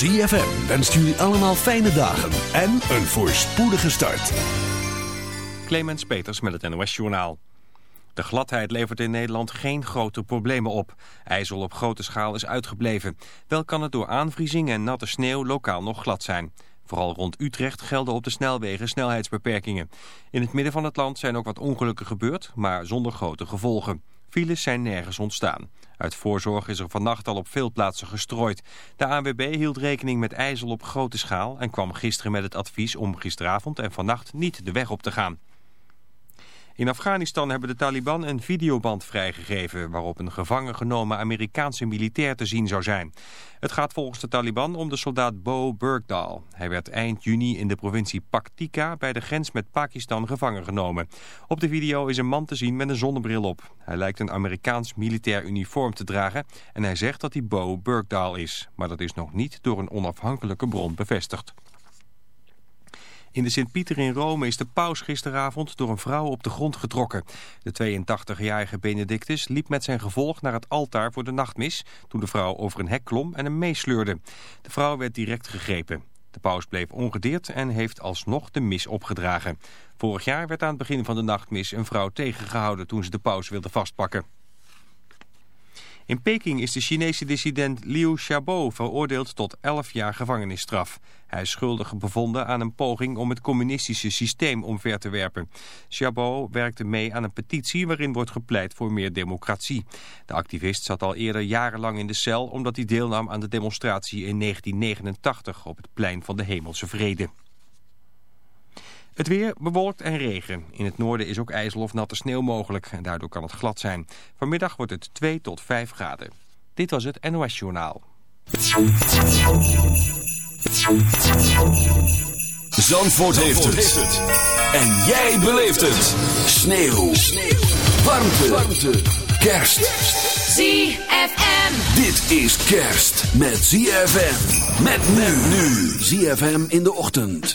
ZFM wenst jullie allemaal fijne dagen en een voorspoedige start. Clemens Peters met het NOS Journaal. De gladheid levert in Nederland geen grote problemen op. IJssel op grote schaal is uitgebleven. Wel kan het door aanvriezing en natte sneeuw lokaal nog glad zijn. Vooral rond Utrecht gelden op de snelwegen snelheidsbeperkingen. In het midden van het land zijn ook wat ongelukken gebeurd, maar zonder grote gevolgen. Files zijn nergens ontstaan. Uit voorzorg is er vannacht al op veel plaatsen gestrooid. De ANWB hield rekening met ijzel op grote schaal... en kwam gisteren met het advies om gisteravond en vannacht niet de weg op te gaan. In Afghanistan hebben de Taliban een videoband vrijgegeven... waarop een gevangen genomen Amerikaanse militair te zien zou zijn. Het gaat volgens de Taliban om de soldaat Bo Burgdal. Hij werd eind juni in de provincie Paktika bij de grens met Pakistan gevangen genomen. Op de video is een man te zien met een zonnebril op. Hij lijkt een Amerikaans militair uniform te dragen... en hij zegt dat hij Bo Burgdal is. Maar dat is nog niet door een onafhankelijke bron bevestigd. In de Sint-Pieter in Rome is de paus gisteravond door een vrouw op de grond getrokken. De 82-jarige Benedictus liep met zijn gevolg naar het altaar voor de nachtmis... toen de vrouw over een hek klom en hem meesleurde. De vrouw werd direct gegrepen. De paus bleef ongedeerd en heeft alsnog de mis opgedragen. Vorig jaar werd aan het begin van de nachtmis een vrouw tegengehouden... toen ze de paus wilde vastpakken. In Peking is de Chinese dissident Liu Xiaobo veroordeeld tot 11 jaar gevangenisstraf. Hij is schuldig bevonden aan een poging om het communistische systeem omver te werpen. Xiaobo werkte mee aan een petitie waarin wordt gepleit voor meer democratie. De activist zat al eerder jarenlang in de cel omdat hij deelnam aan de demonstratie in 1989 op het plein van de Hemelse Vrede. Het weer bewolkt en regen. In het noorden is ook ijzel of natte sneeuw mogelijk en daardoor kan het glad zijn. Vanmiddag wordt het 2 tot 5 graden. Dit was het NOS Journaal. Zandvoort, heeft, het. En jij beleeft het. Sneeuw. Warmte. Warmte. Kerst. ZFM. Dit is kerst met ZFM. Met men nu. ZFM in de ochtend.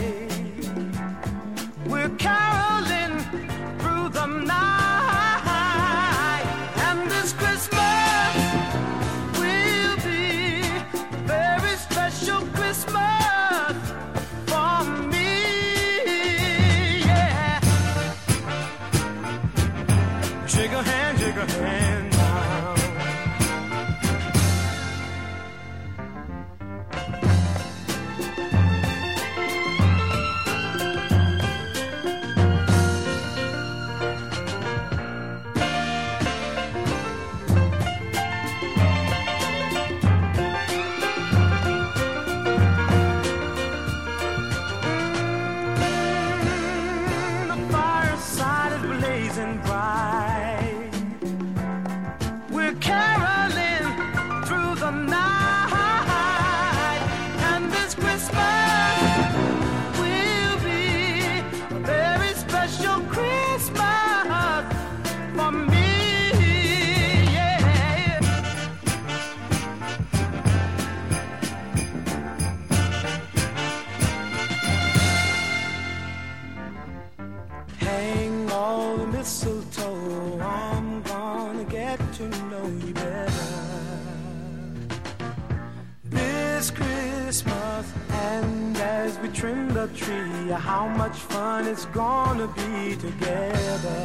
it's gonna be together.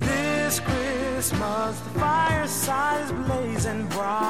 This Christmas, the fireside is blazing bright.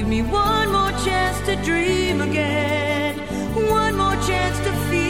Give me one more chance to dream again. One more chance to feel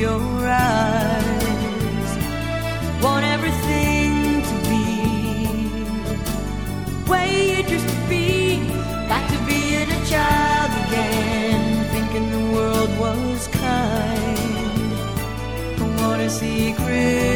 your eyes. Want everything to be the way it used to be. Back to being a child again, thinking the world was kind. I wanna see Christmas,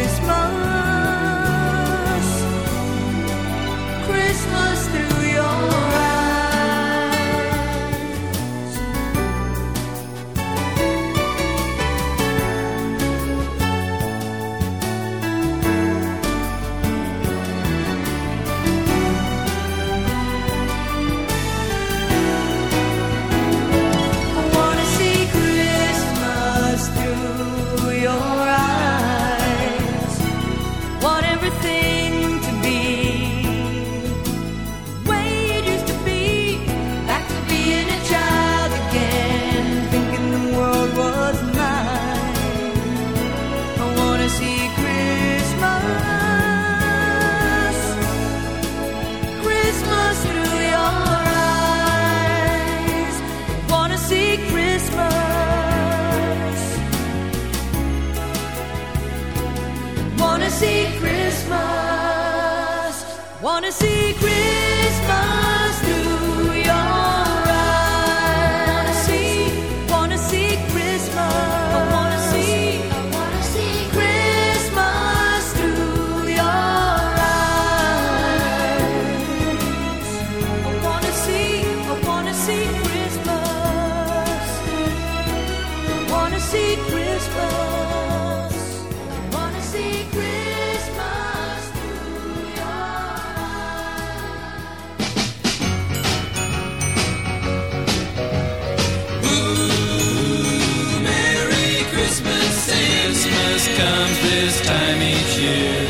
Wanna comes this time each year.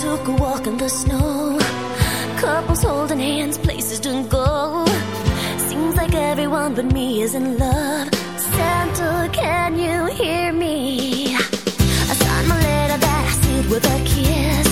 took a walk in the snow. Couples holding hands, places to go. Seems like everyone but me is in love. Santa, can you hear me? I signed my letter that I sealed with a kiss.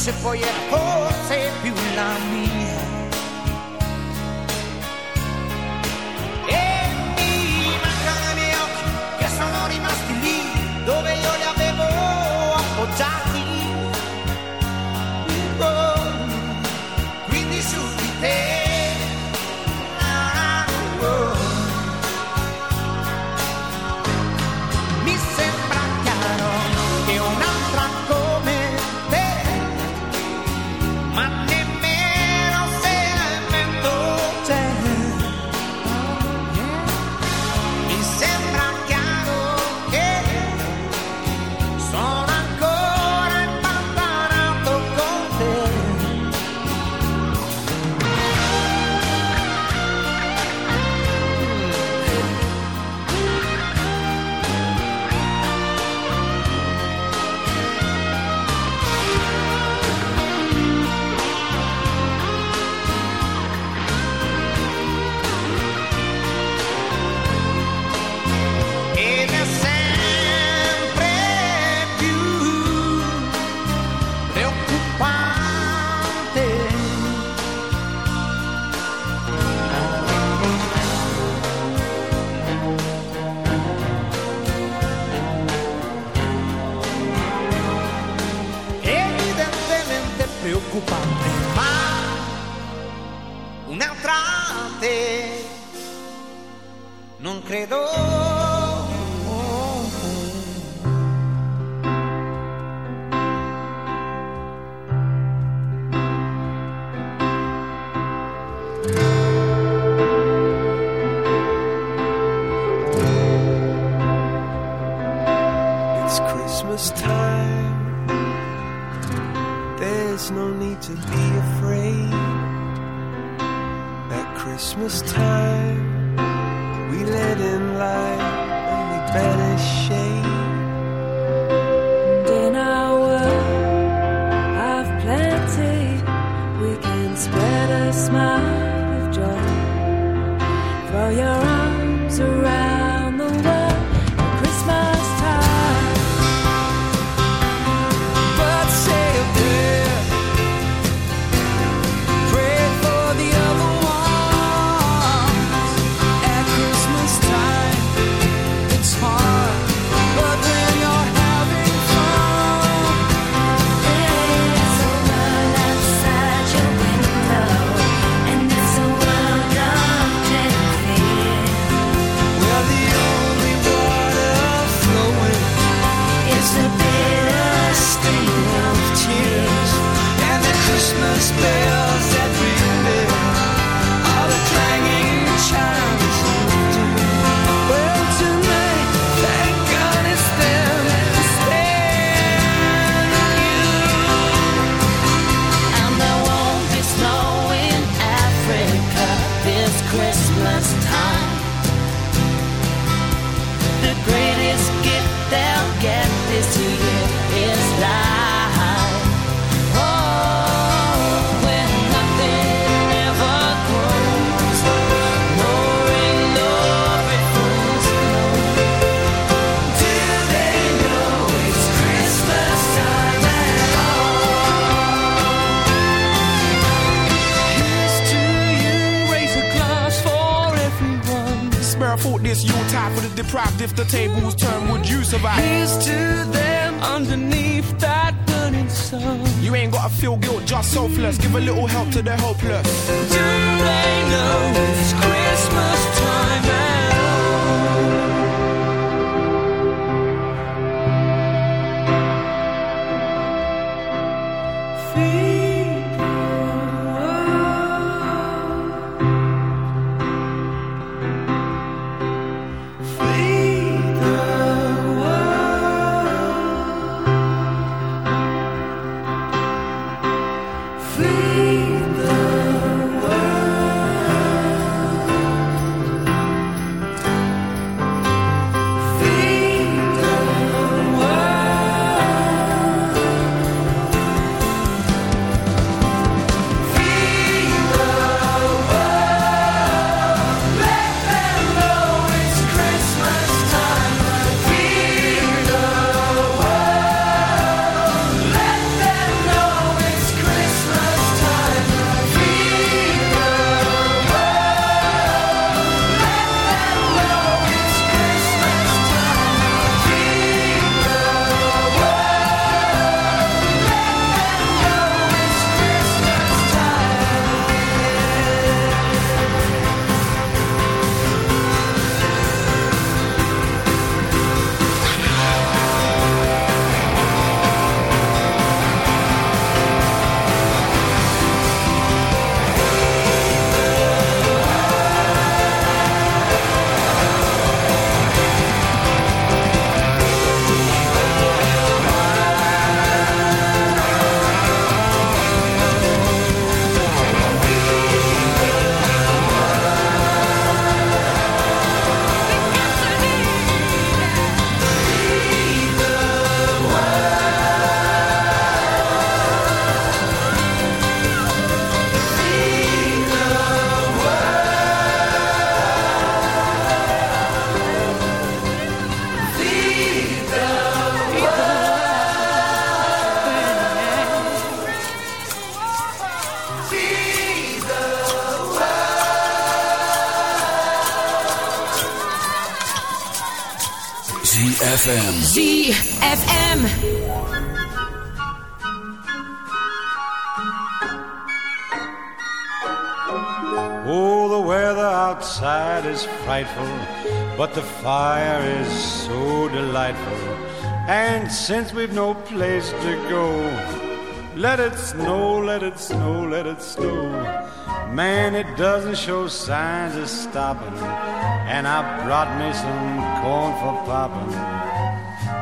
Ze foie porter ZFM. ZFM. Oh, the weather outside is frightful, but the fire is so delightful. And since we've no place to go, let it snow, let it snow, let it snow. Man, it doesn't show signs of stopping, and I brought me some corn for popping.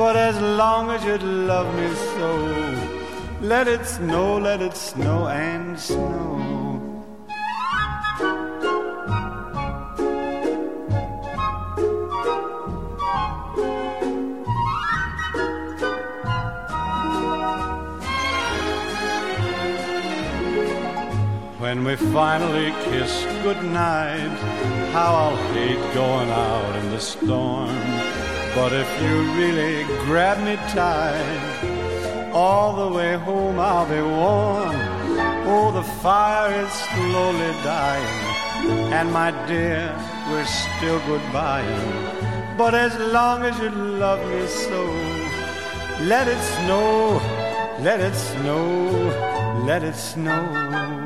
But as long as you love me so, let it snow, let it snow and snow. When we finally kiss goodnight, how I'll hate going out in the storm. But if you really grab me tight, all the way home I'll be warm. Oh, the fire is slowly dying, and my dear, we're still goodbying. But as long as you love me so, let it snow, let it snow, let it snow.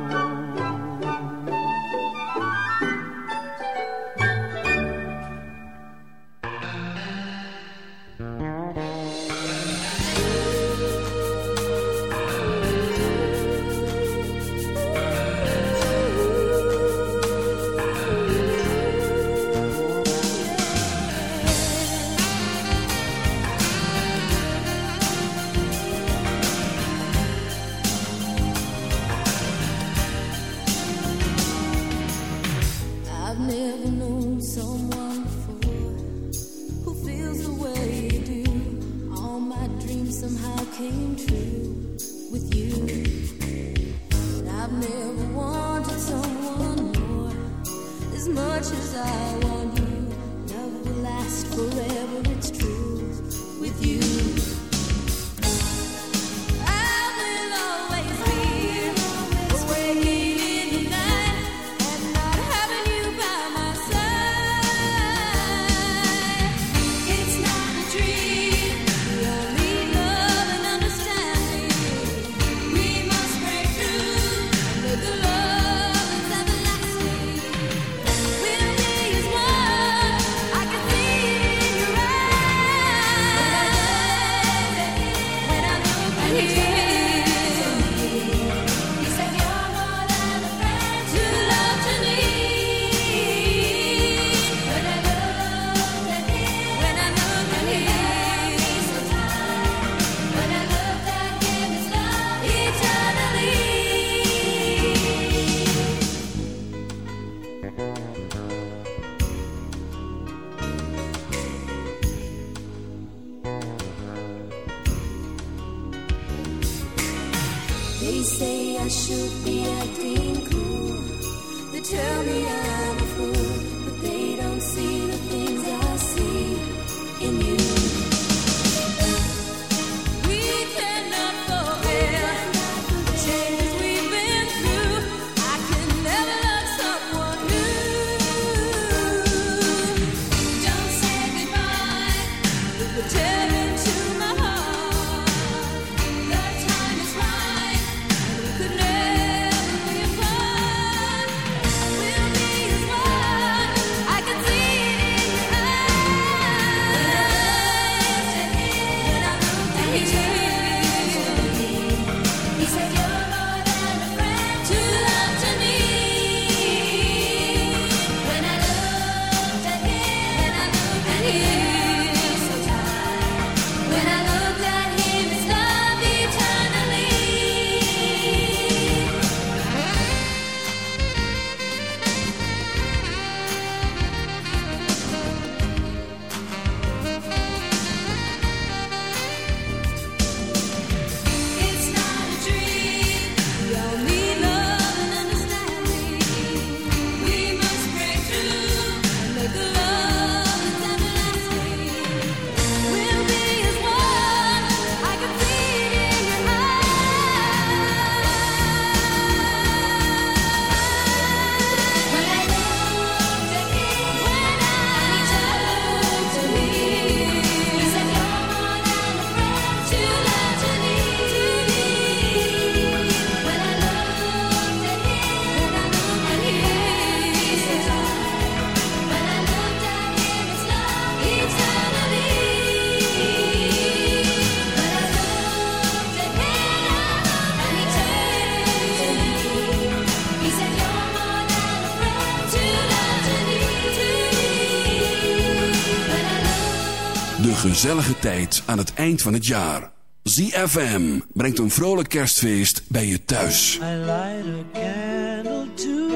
gezellige tijd aan het eind van het jaar. ZFM brengt een vrolijk kerstfeest bij je thuis. I light a candle to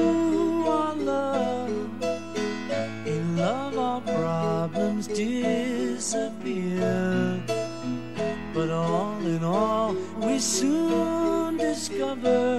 our love. In love our problems disappear. But all in all we soon discover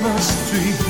Christmas tree.